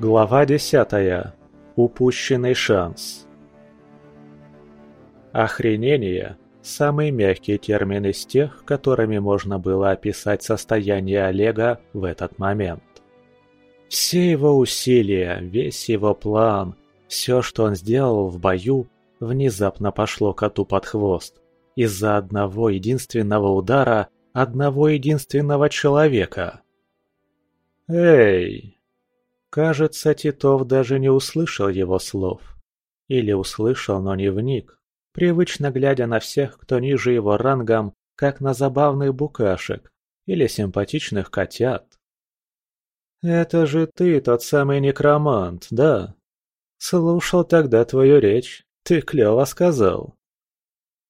Глава десятая. Упущенный шанс. Охренение – самый мягкий термин из тех, которыми можно было описать состояние Олега в этот момент. Все его усилия, весь его план, все, что он сделал в бою, внезапно пошло коту под хвост. Из-за одного единственного удара одного единственного человека. «Эй!» Кажется, Титов даже не услышал его слов. Или услышал, но не вник, привычно глядя на всех, кто ниже его рангом, как на забавных букашек или симпатичных котят. «Это же ты, тот самый некромант, да? Слушал тогда твою речь, ты клёво сказал».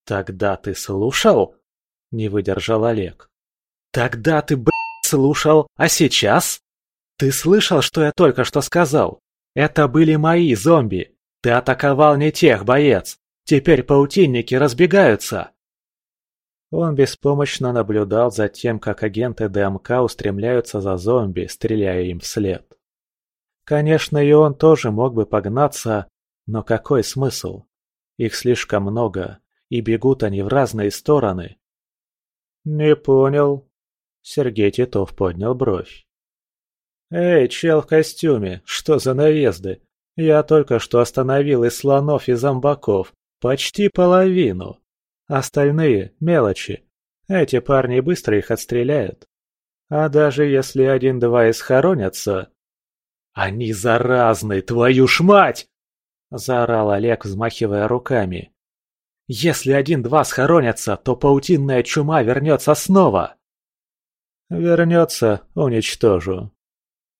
«Тогда ты слушал?» – не выдержал Олег. «Тогда ты, блядь, слушал, а сейчас?» «Ты слышал, что я только что сказал? Это были мои зомби. Ты атаковал не тех, боец. Теперь паутинники разбегаются!» Он беспомощно наблюдал за тем, как агенты ДМК устремляются за зомби, стреляя им вслед. Конечно, и он тоже мог бы погнаться, но какой смысл? Их слишком много, и бегут они в разные стороны. «Не понял». Сергей Титов поднял бровь. «Эй, чел в костюме, что за наезды? Я только что остановил из слонов и зомбаков почти половину. Остальные – мелочи. Эти парни быстро их отстреляют. А даже если один-два и схоронятся... «Они заразны, твою ж мать!» – заорал Олег, взмахивая руками. «Если один-два схоронятся, то паутинная чума вернется снова!» «Вернется, уничтожу»,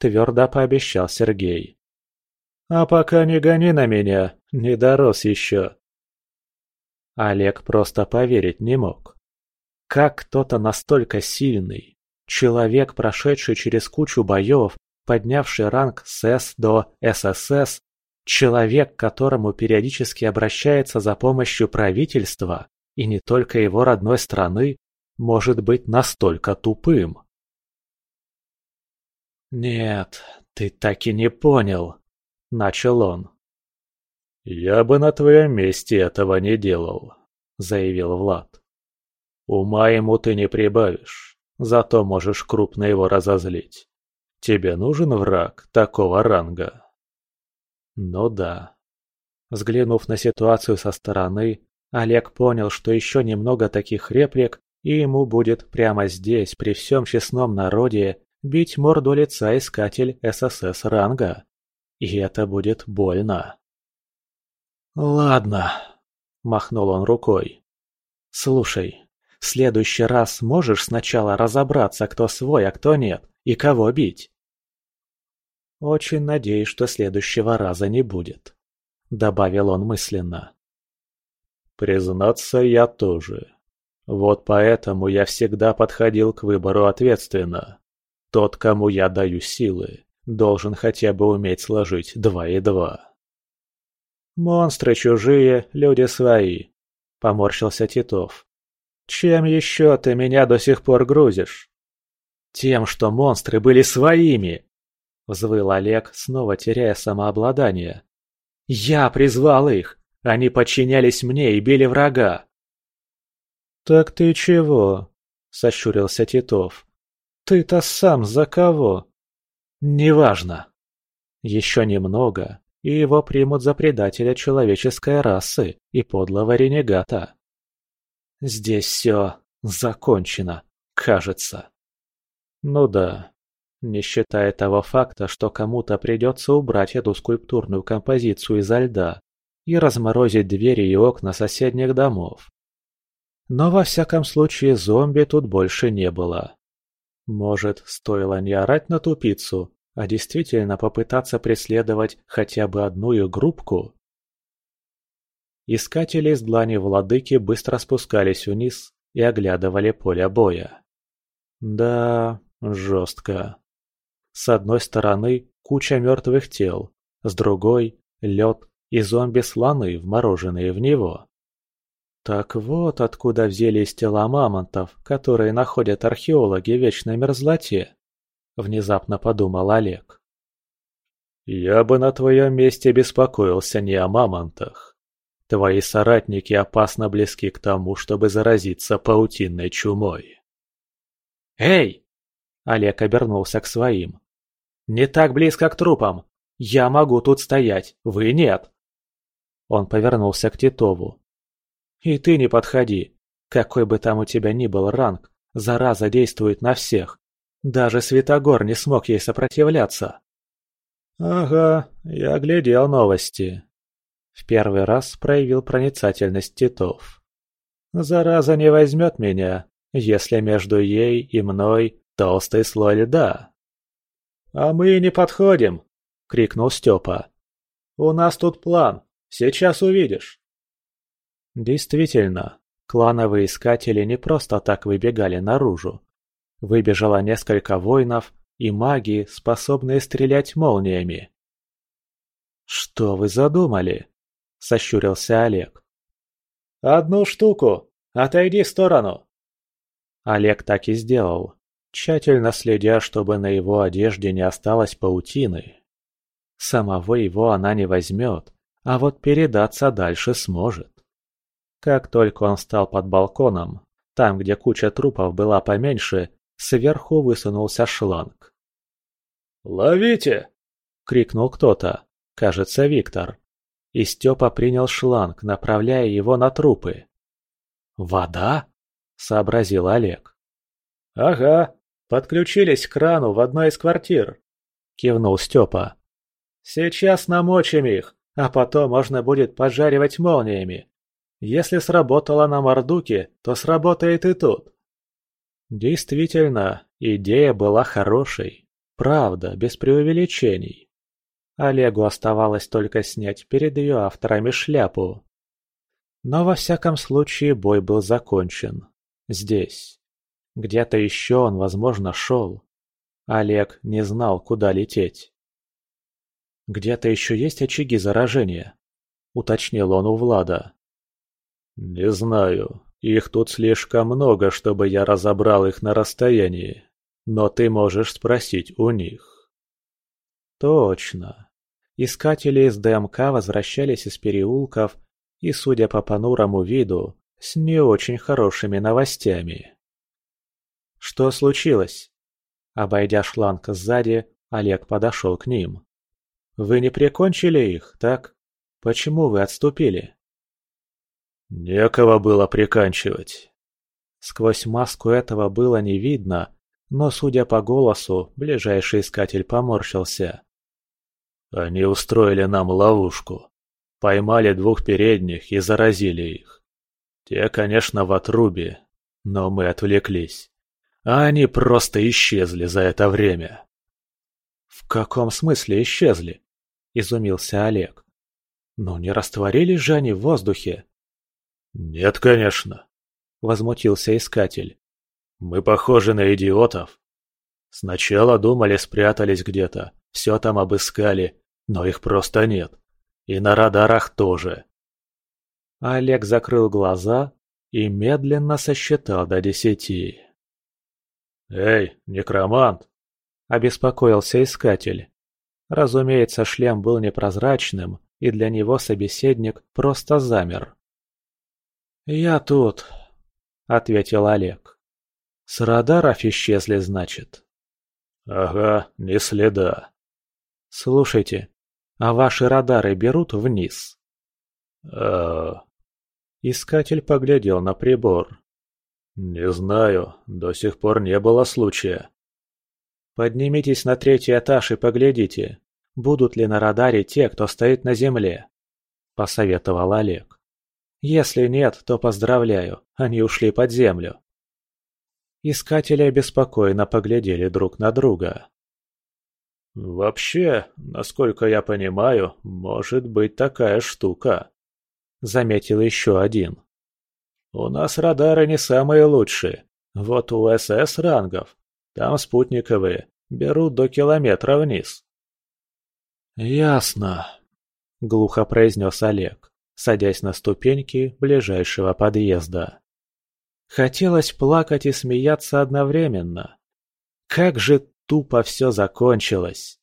твердо пообещал Сергей. «А пока не гони на меня, не дорос еще». Олег просто поверить не мог. Как кто-то настолько сильный, человек, прошедший через кучу боев, поднявший ранг СС до ССС, человек, к которому периодически обращается за помощью правительства, и не только его родной страны, может быть настолько тупым. «Нет, ты так и не понял», — начал он. «Я бы на твоем месте этого не делал», — заявил Влад. «Ума ему ты не прибавишь, зато можешь крупно его разозлить. Тебе нужен враг такого ранга?» «Ну да». Взглянув на ситуацию со стороны, Олег понял, что еще немного таких реплик, и ему будет прямо здесь, при всем честном народе, бить морду лица искатель ССС ранга. И это будет больно. «Ладно», – махнул он рукой. «Слушай, в следующий раз можешь сначала разобраться, кто свой, а кто нет, и кого бить?» «Очень надеюсь, что следующего раза не будет», – добавил он мысленно. «Признаться, я тоже. Вот поэтому я всегда подходил к выбору ответственно. Тот, кому я даю силы, должен хотя бы уметь сложить два и два. «Монстры чужие, люди свои», — поморщился Титов. «Чем еще ты меня до сих пор грузишь?» «Тем, что монстры были своими!» — взвыл Олег, снова теряя самообладание. «Я призвал их! Они подчинялись мне и били врага!» «Так ты чего?» — сощурился Титов. Ты-то сам за кого? Неважно. Еще немного, и его примут за предателя человеческой расы и подлого ренегата. Здесь все закончено, кажется. Ну да, не считая того факта, что кому-то придется убрать эту скульптурную композицию изо льда и разморозить двери и окна соседних домов. Но во всяком случае зомби тут больше не было. Может, стоило не орать на тупицу, а действительно попытаться преследовать хотя бы одну их группку? Искатели из длани владыки быстро спускались вниз и оглядывали поле боя. Да, жестко. С одной стороны куча мертвых тел, с другой – лед и зомби-слоны, вмороженные в него. Так вот откуда взялись тела мамонтов, которые находят археологи в вечной мерзлоте, внезапно подумал Олег. «Я бы на твоем месте беспокоился не о мамонтах. Твои соратники опасно близки к тому, чтобы заразиться паутинной чумой». «Эй!» – Олег обернулся к своим. «Не так близко к трупам. Я могу тут стоять, вы нет». Он повернулся к Титову. «И ты не подходи. Какой бы там у тебя ни был ранг, зараза действует на всех. Даже Святогор не смог ей сопротивляться». «Ага, я глядел новости». В первый раз проявил проницательность Титов. «Зараза не возьмет меня, если между ей и мной толстый слой льда». «А мы не подходим!» — крикнул Степа. «У нас тут план, сейчас увидишь». Действительно, клановые искатели не просто так выбегали наружу. Выбежало несколько воинов и маги, способные стрелять молниями. «Что вы задумали?» – сощурился Олег. «Одну штуку! Отойди в сторону!» Олег так и сделал, тщательно следя, чтобы на его одежде не осталось паутины. Самого его она не возьмет, а вот передаться дальше сможет. Как только он встал под балконом, там, где куча трупов была поменьше, сверху высунулся шланг. «Ловите!» — крикнул кто-то, кажется, Виктор. И Степа принял шланг, направляя его на трупы. «Вода?» — сообразил Олег. «Ага, подключились к крану в одной из квартир», — кивнул Степа. «Сейчас намочим их, а потом можно будет поджаривать молниями. Если сработало на Мордуке, то сработает и тут». Действительно, идея была хорошей. Правда, без преувеличений. Олегу оставалось только снять перед ее авторами шляпу. Но во всяком случае бой был закончен. Здесь. Где-то еще он, возможно, шел. Олег не знал, куда лететь. «Где-то еще есть очаги заражения?» — уточнил он у Влада. «Не знаю. Их тут слишком много, чтобы я разобрал их на расстоянии но ты можешь спросить у них. Точно. Искатели из ДМК возвращались из переулков и, судя по понурому виду, с не очень хорошими новостями. Что случилось? Обойдя шланг сзади, Олег подошел к ним. Вы не прикончили их, так? Почему вы отступили? Некого было приканчивать. Сквозь маску этого было не видно, но, судя по голосу, ближайший искатель поморщился. «Они устроили нам ловушку. Поймали двух передних и заразили их. Те, конечно, в отрубе, но мы отвлеклись. А они просто исчезли за это время». «В каком смысле исчезли?» – изумился Олег. «Ну не растворились же они в воздухе?» «Нет, конечно», – возмутился искатель. Мы похожи на идиотов. Сначала думали, спрятались где-то, все там обыскали, но их просто нет. И на радарах тоже. Олег закрыл глаза и медленно сосчитал до десяти. «Эй, некромант!» – обеспокоился искатель. Разумеется, шлем был непрозрачным, и для него собеседник просто замер. «Я тут», – ответил Олег. С радаров исчезли, значит? Ага, не следа. Слушайте, а ваши радары берут вниз? А... Искатель поглядел на прибор. Не знаю, до сих пор не было случая. Поднимитесь на третий этаж и поглядите, будут ли на радаре те, кто стоит на земле, посоветовал Олег. Если нет, то поздравляю, они ушли под землю. Искатели обеспокоенно поглядели друг на друга. «Вообще, насколько я понимаю, может быть такая штука», — заметил еще один. «У нас радары не самые лучшие. Вот у СС рангов. Там спутниковые. Берут до километра вниз». «Ясно», — глухо произнес Олег, садясь на ступеньки ближайшего подъезда. Хотелось плакать и смеяться одновременно. Как же тупо все закончилось.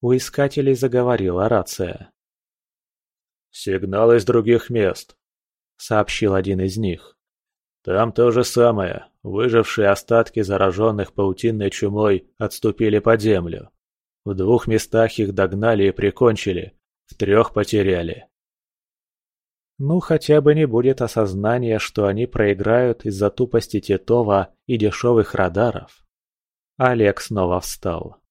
У искателей заговорила рация. «Сигнал из других мест», — сообщил один из них. «Там то же самое. Выжившие остатки зараженных паутинной чумой отступили под землю. В двух местах их догнали и прикончили, в трех потеряли. Ну, хотя бы не будет осознания, что они проиграют из-за тупости Титова и дешевых радаров. Олег снова встал.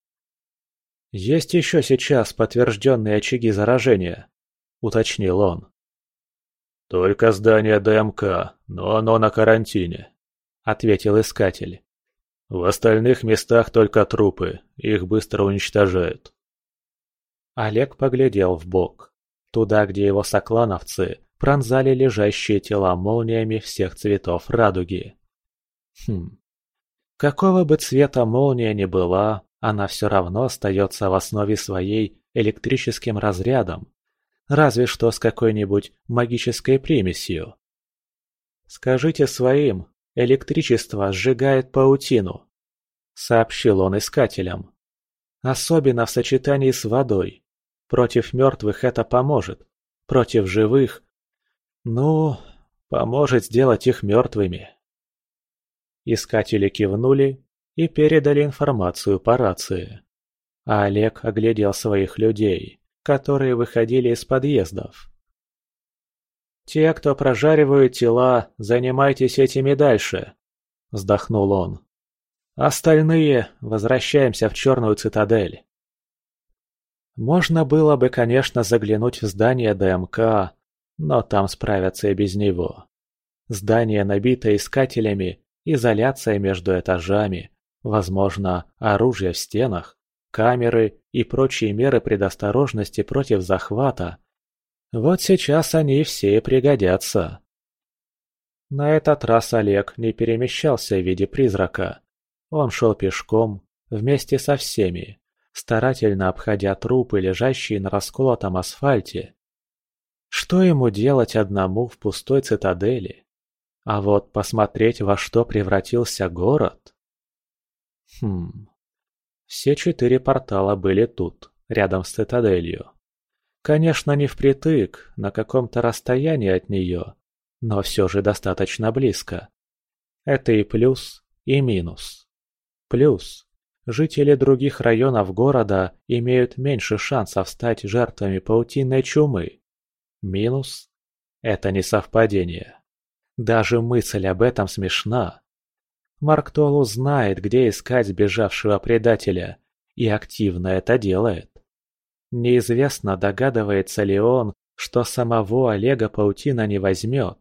«Есть еще сейчас подтвержденные очаги заражения», — уточнил он. «Только здание ДМК, но оно на карантине», — ответил искатель. «В остальных местах только трупы, их быстро уничтожают». Олег поглядел в бок, туда, где его соклановцы пронзали лежащие тела молниями всех цветов радуги. Хм. Какого бы цвета молния ни была, она все равно остается в основе своей электрическим разрядом, разве что с какой-нибудь магической примесью. «Скажите своим, электричество сжигает паутину», — сообщил он искателям. «Особенно в сочетании с водой. Против мертвых это поможет, против живых ну, поможет сделать их мертвыми. Искатели кивнули и передали информацию по рации. А Олег оглядел своих людей, которые выходили из подъездов. «Те, кто прожаривают тела, занимайтесь этими дальше», — вздохнул он. «Остальные возвращаемся в Черную Цитадель». Можно было бы, конечно, заглянуть в здание ДМК, но там справятся и без него. Здание набито искателями, изоляция между этажами, возможно, оружие в стенах, камеры и прочие меры предосторожности против захвата. Вот сейчас они все пригодятся. На этот раз Олег не перемещался в виде призрака. Он шел пешком, вместе со всеми, старательно обходя трупы, лежащие на расколотом асфальте. Что ему делать одному в пустой цитадели? А вот посмотреть, во что превратился город? Хм... Все четыре портала были тут, рядом с цитаделью. Конечно, не впритык, на каком-то расстоянии от нее, но все же достаточно близко. Это и плюс, и минус. Плюс. Жители других районов города имеют меньше шансов стать жертвами паутинной чумы. Минус – это не совпадение. Даже мысль об этом смешна. Марк Толу знает, где искать сбежавшего предателя, и активно это делает. Неизвестно, догадывается ли он, что самого Олега Паутина не возьмет,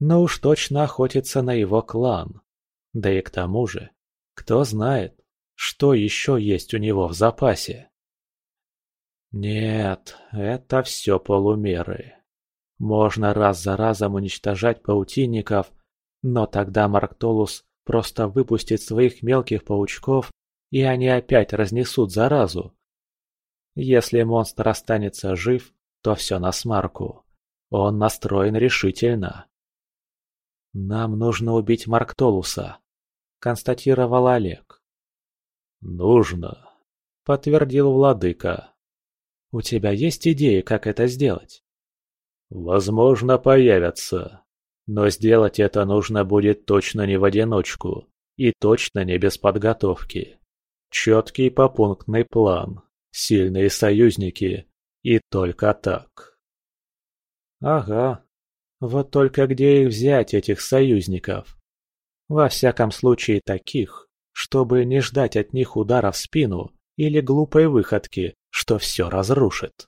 но уж точно охотится на его клан. Да и к тому же, кто знает, что еще есть у него в запасе. Нет, это все полумеры. Можно раз за разом уничтожать паутинников, но тогда Марктолус просто выпустит своих мелких паучков, и они опять разнесут заразу. Если монстр останется жив, то все на смарку. Он настроен решительно. «Нам нужно убить Марктолуса», — констатировал Олег. «Нужно», — подтвердил владыка. У тебя есть идеи, как это сделать? Возможно, появятся. Но сделать это нужно будет точно не в одиночку. И точно не без подготовки. Четкий попунктный план. Сильные союзники. И только так. Ага. Вот только где их взять, этих союзников? Во всяком случае таких, чтобы не ждать от них удара в спину или глупой выходки, что все разрушит.